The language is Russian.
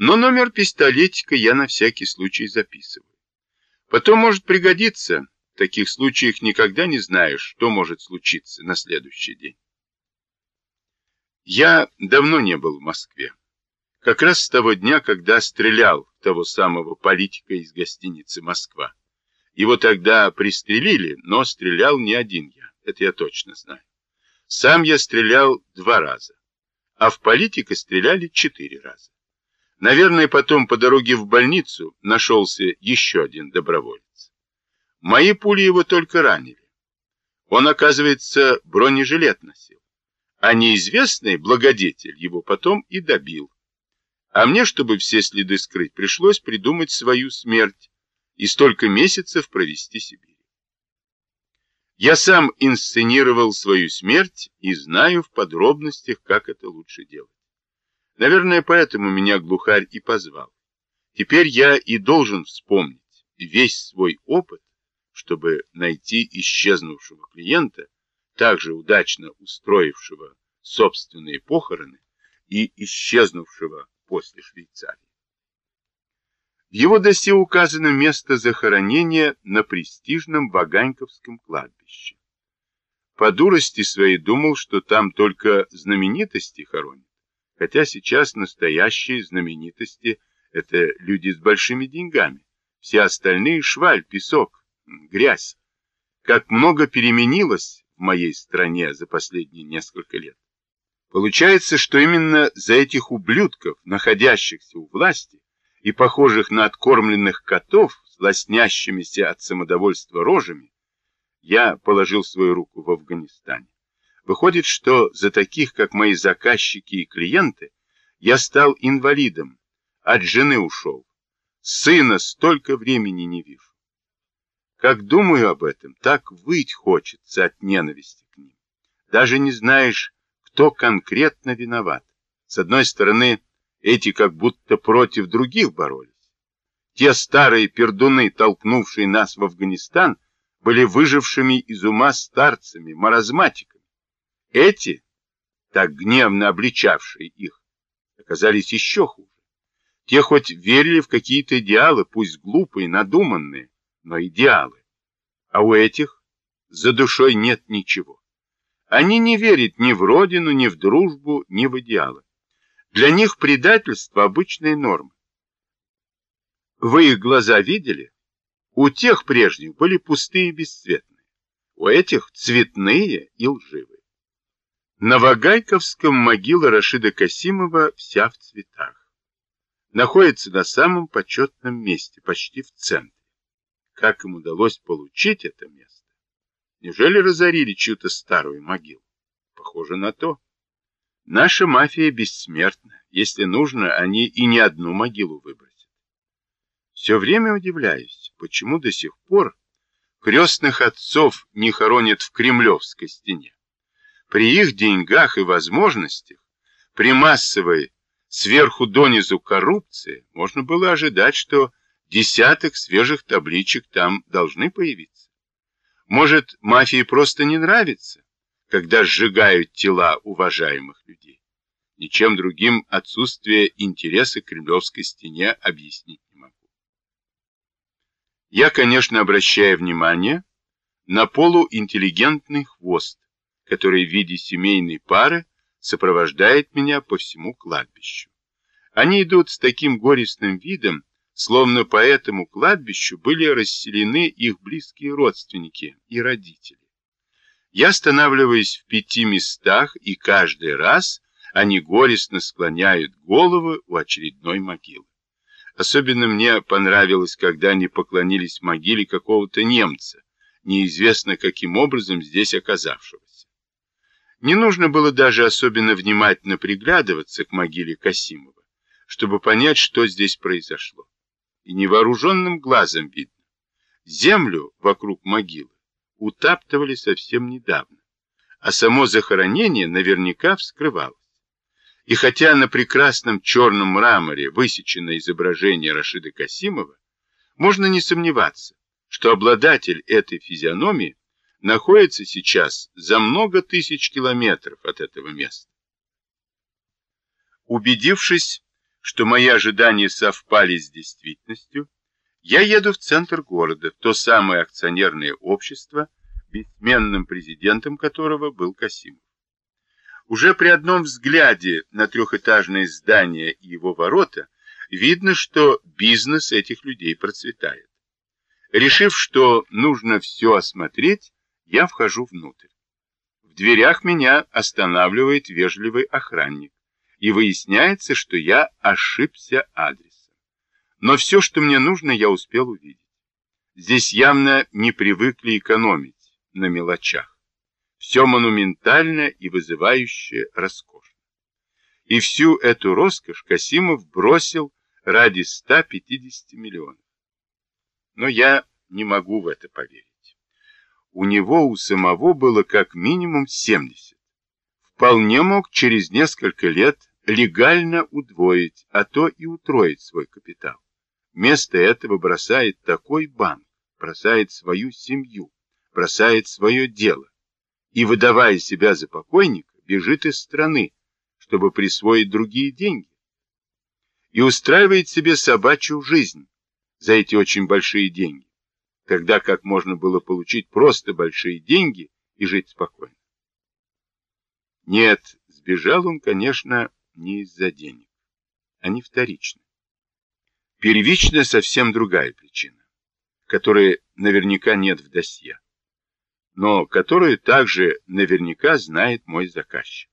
Но номер пистолетика я на всякий случай записываю. Потом может пригодиться. В таких случаях никогда не знаешь, что может случиться на следующий день. Я давно не был в Москве. Как раз с того дня, когда стрелял того самого политика из гостиницы «Москва». Его тогда пристрелили, но стрелял не один я, это я точно знаю. Сам я стрелял два раза, а в политика стреляли четыре раза. Наверное, потом по дороге в больницу нашелся еще один доброволец. Мои пули его только ранили. Он, оказывается, бронежилет носил. А неизвестный благодетель его потом и добил. А мне, чтобы все следы скрыть, пришлось придумать свою смерть и столько месяцев провести Сибирь. Я сам инсценировал свою смерть и знаю в подробностях, как это лучше делать. Наверное, поэтому меня глухарь и позвал. Теперь я и должен вспомнить весь свой опыт, чтобы найти исчезнувшего клиента, также удачно устроившего собственные похороны и исчезнувшего после Швейцарии. В его досе указано место захоронения на престижном Ваганьковском кладбище. По дурости своей думал, что там только знаменитости хоронят хотя сейчас настоящие знаменитости – это люди с большими деньгами. Все остальные – шваль, песок, грязь. Как много переменилось в моей стране за последние несколько лет. Получается, что именно за этих ублюдков, находящихся у власти и похожих на откормленных котов с лоснящимися от самодовольства рожами, я положил свою руку в Афганистане. Выходит, что за таких, как мои заказчики и клиенты, я стал инвалидом, от жены ушел. Сына столько времени не вижу. Как думаю об этом, так выть хочется от ненависти к ним. Даже не знаешь, кто конкретно виноват. С одной стороны, эти как будто против других боролись. Те старые пердуны, толкнувшие нас в Афганистан, были выжившими из ума старцами, маразматиками. Эти, так гневно обличавшие их, оказались еще хуже. Те хоть верили в какие-то идеалы, пусть глупые, надуманные, но идеалы. А у этих за душой нет ничего. Они не верят ни в родину, ни в дружбу, ни в идеалы. Для них предательство – обычная норма. Вы их глаза видели? У тех прежних были пустые и бесцветные. У этих цветные и лживые. На Вагайковском могила Рашида Касимова вся в цветах. Находится на самом почетном месте, почти в центре. Как им удалось получить это место? Неужели разорили чью-то старую могилу? Похоже на то. Наша мафия бессмертна. Если нужно, они и не одну могилу выбросят. Все время удивляюсь, почему до сих пор крестных отцов не хоронят в Кремлевской стене. При их деньгах и возможностях, при массовой сверху донизу коррупции, можно было ожидать, что десяток свежих табличек там должны появиться. Может, мафии просто не нравится, когда сжигают тела уважаемых людей. Ничем другим отсутствие интереса к Кремлевской стене объяснить не могу. Я, конечно, обращаю внимание на полуинтеллигентный хвост, который в виде семейной пары сопровождает меня по всему кладбищу. Они идут с таким горестным видом, словно по этому кладбищу были расселены их близкие родственники и родители. Я останавливаюсь в пяти местах, и каждый раз они горестно склоняют головы у очередной могилы. Особенно мне понравилось, когда они поклонились могиле какого-то немца, неизвестно каким образом здесь оказавшегося. Не нужно было даже особенно внимательно приглядываться к могиле Касимова, чтобы понять, что здесь произошло. И невооруженным глазом видно. Землю вокруг могилы утаптывали совсем недавно, а само захоронение наверняка вскрывалось. И хотя на прекрасном черном мраморе высечено изображение Рашида Касимова, можно не сомневаться, что обладатель этой физиономии находится сейчас за много тысяч километров от этого места. Убедившись, что мои ожидания совпали с действительностью, я еду в центр города, в то самое акционерное общество, бессменным президентом которого был Касимов. Уже при одном взгляде на трехэтажное здание и его ворота видно, что бизнес этих людей процветает. Решив, что нужно все осмотреть, я вхожу внутрь. В дверях меня останавливает вежливый охранник, и выясняется, что я ошибся адресом. Но все, что мне нужно, я успел увидеть. Здесь явно не привыкли экономить на мелочах. Все монументально и вызывающе роскошно. И всю эту роскошь Касимов бросил ради 150 миллионов. Но я не могу в это поверить. У него у самого было как минимум 70. Вполне мог через несколько лет легально удвоить, а то и утроить свой капитал. Вместо этого бросает такой банк, бросает свою семью, бросает свое дело и, выдавая себя за покойника, бежит из страны, чтобы присвоить другие деньги. И устраивает себе собачью жизнь за эти очень большие деньги, тогда как можно было получить просто большие деньги и жить спокойно. Нет, сбежал он, конечно, не из-за денег. Они вторичны. Первичная совсем другая причина, которой наверняка нет в досье но которую также наверняка знает мой заказчик.